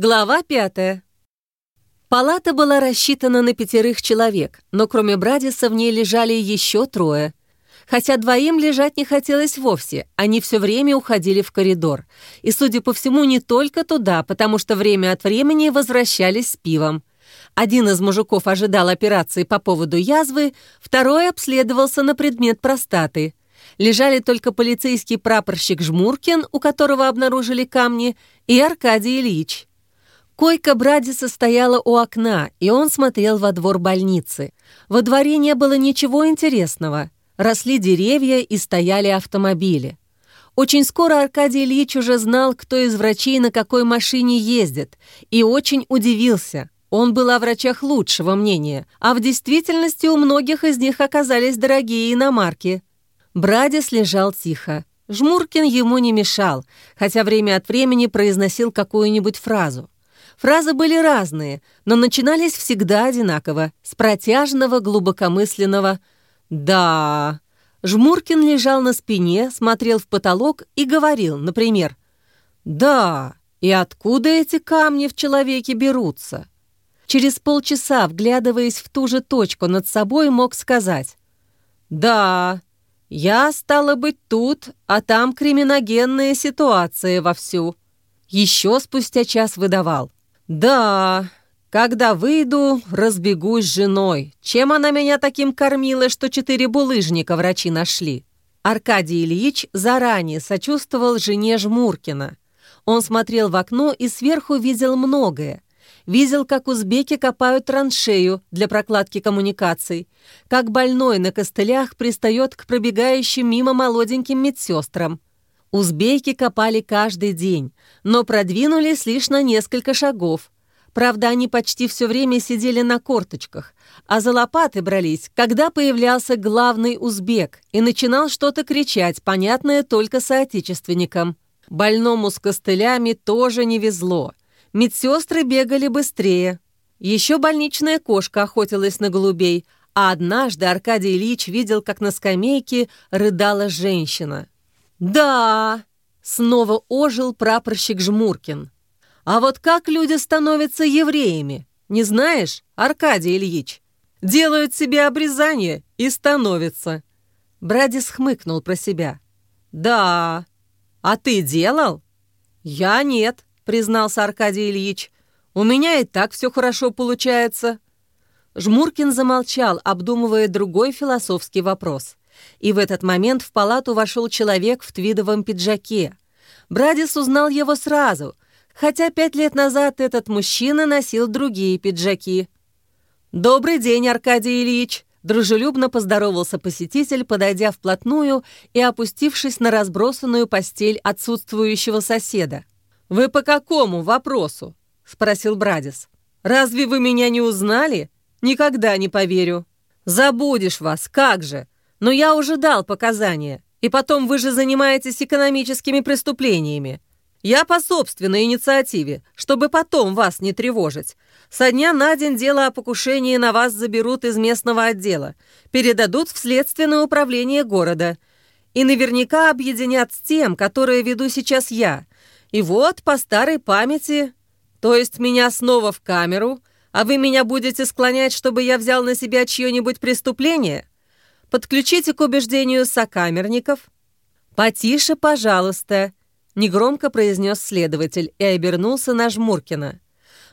Глава пятая. Палата была рассчитана на пятерых человек, но кроме Брадиса в ней лежали еще трое. Хотя двоим лежать не хотелось вовсе, они все время уходили в коридор. И, судя по всему, не только туда, потому что время от времени возвращались с пивом. Один из мужиков ожидал операции по поводу язвы, второй обследовался на предмет простаты. Лежали только полицейский прапорщик Жмуркин, у которого обнаружили камни, и Аркадий Ильич. Койка Брадиса стояла у окна, и он смотрел во двор больницы. Во дворе не было ничего интересного. Росли деревья и стояли автомобили. Очень скоро Аркадий Ильич уже знал, кто из врачей на какой машине ездит, и очень удивился. Он был о врачах лучшего мнения, а в действительности у многих из них оказались дорогие иномарки. Брадис лежал тихо. Жмуркин ему не мешал, хотя время от времени произносил какую-нибудь фразу. Фразы были разные, но начинались всегда одинаково, с протяжного, глубокомысленного «да». Жмуркин лежал на спине, смотрел в потолок и говорил, например, «Да, и откуда эти камни в человеке берутся?» Через полчаса, вглядываясь в ту же точку над собой, мог сказать, «Да, я, стала быть, тут, а там криминогенная ситуация вовсю». Еще спустя час выдавал, «Да, когда выйду, разбегусь с женой. Чем она меня таким кормила, что четыре булыжника врачи нашли?» Аркадий Ильич заранее сочувствовал жене Жмуркина. Он смотрел в окно и сверху видел многое. Видел, как узбеки копают траншею для прокладки коммуникаций, как больной на костылях пристает к пробегающим мимо молоденьким медсестрам. Узбеки копали каждый день, но продвинулись лишь на несколько шагов. Правда, они почти все время сидели на корточках, а за лопаты брались, когда появлялся главный узбек и начинал что-то кричать, понятное только соотечественникам. Больному с костылями тоже не везло. Медсестры бегали быстрее. Еще больничная кошка охотилась на голубей, а однажды Аркадий Ильич видел, как на скамейке рыдала женщина. «Да!» — снова ожил прапорщик Жмуркин. «А вот как люди становятся евреями? Не знаешь, Аркадий Ильич? Делают себе обрезание и становятся». Брадис хмыкнул про себя. «Да. А ты делал?» «Я нет», — признался Аркадий Ильич. «У меня и так все хорошо получается». Жмуркин замолчал, обдумывая другой философский вопрос. И в этот момент в палату вошел человек в твидовом пиджаке. Брадис узнал его сразу, хотя пять лет назад этот мужчина носил другие пиджаки. «Добрый день, Аркадий Ильич!» Дружелюбно поздоровался посетитель, подойдя вплотную и опустившись на разбросанную постель отсутствующего соседа. «Вы по какому вопросу?» — спросил Брадис. «Разве вы меня не узнали? Никогда не поверю. Забудешь вас, как же! Но я уже дал показания. И потом вы же занимаетесь экономическими преступлениями. Я по собственной инициативе, чтобы потом вас не тревожить. Со дня на день дело о покушении на вас заберут из местного отдела, передадут в следственное управление города. И наверняка объединят с тем, которое веду сейчас я. И вот по старой памяти... То есть меня снова в камеру, а вы меня будете склонять, чтобы я взял на себя чье-нибудь преступление? Подключите к убеждению сокамерников». «Потише, пожалуйста», — негромко произнес следователь и обернулся на Жмуркина.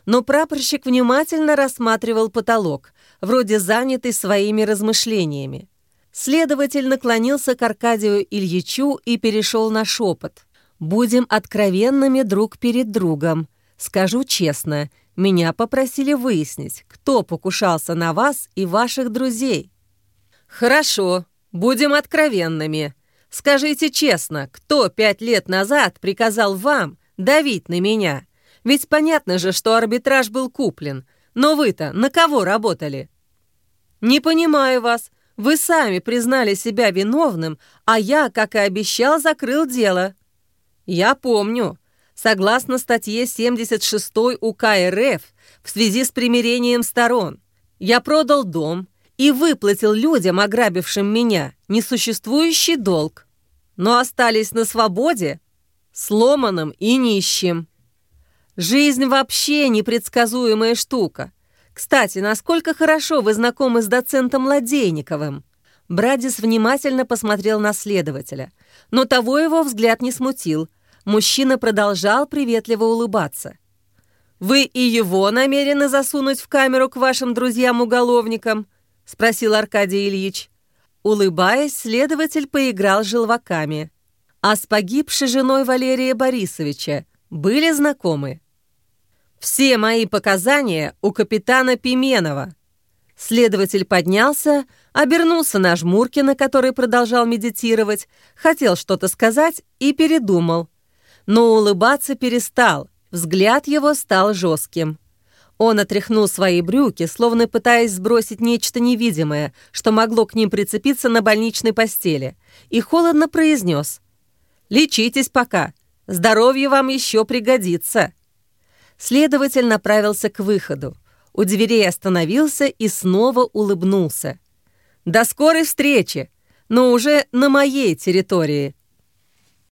Но прапорщик внимательно рассматривал потолок, вроде занятый своими размышлениями. Следователь наклонился к Аркадию Ильичу и перешел на шепот. «Будем откровенными друг перед другом. Скажу честно, меня попросили выяснить, кто покушался на вас и ваших друзей. «Хорошо, будем откровенными. Скажите честно, кто пять лет назад приказал вам давить на меня? Ведь понятно же, что арбитраж был куплен. Но вы-то на кого работали?» «Не понимаю вас. Вы сами признали себя виновным, а я, как и обещал, закрыл дело». «Я помню. Согласно статье 76 УК РФ, в связи с примирением сторон, я продал дом, и выплатил людям, ограбившим меня, несуществующий долг, но остались на свободе, сломанным и нищим. Жизнь вообще непредсказуемая штука. Кстати, насколько хорошо вы знакомы с доцентом Ладейниковым?» Брадис внимательно посмотрел на следователя, но того его взгляд не смутил. Мужчина продолжал приветливо улыбаться. «Вы и его намерены засунуть в камеру к вашим друзьям-уголовникам?» — спросил Аркадий Ильич. Улыбаясь, следователь поиграл желваками. А с погибшей женой Валерия Борисовича были знакомы. «Все мои показания у капитана Пименова». Следователь поднялся, обернулся на Жмуркина, который продолжал медитировать, хотел что-то сказать и передумал. Но улыбаться перестал, взгляд его стал жестким. Он отряхнул свои брюки, словно пытаясь сбросить нечто невидимое, что могло к ним прицепиться на больничной постели, и холодно произнес «Лечитесь пока, здоровье вам еще пригодится». Следователь направился к выходу. У дверей остановился и снова улыбнулся. «До скорой встречи, но уже на моей территории»,